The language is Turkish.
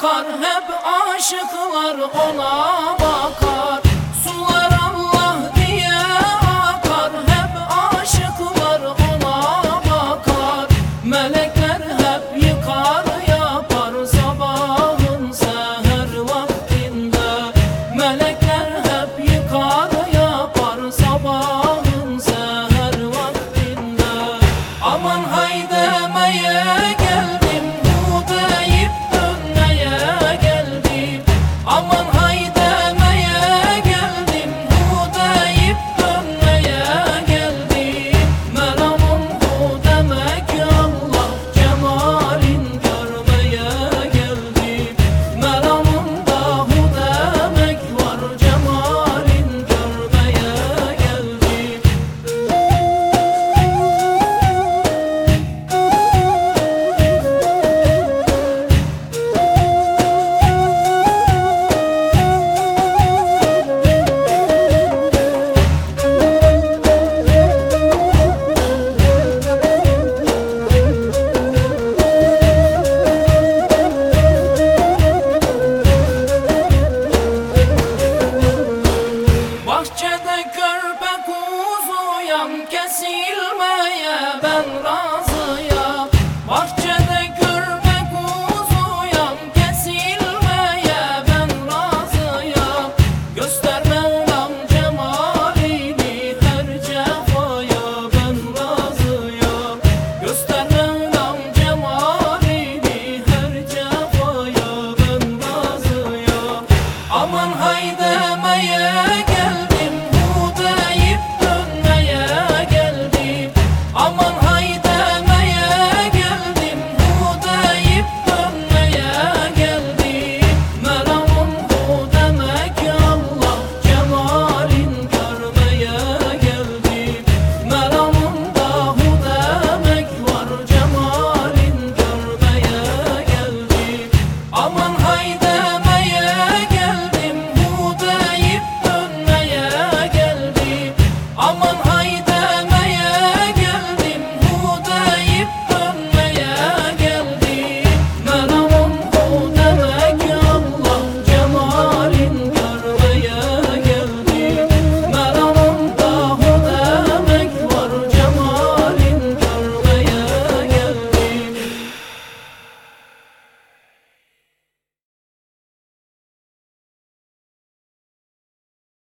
akar Hep aşıklar ona bakar.